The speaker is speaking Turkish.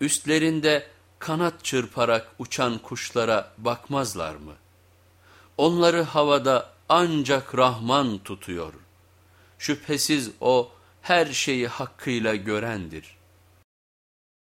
Üstlerinde kanat çırparak uçan kuşlara bakmazlar mı? Onları havada ancak Rahman tutuyor. Şüphesiz O her şeyi hakkıyla görendir.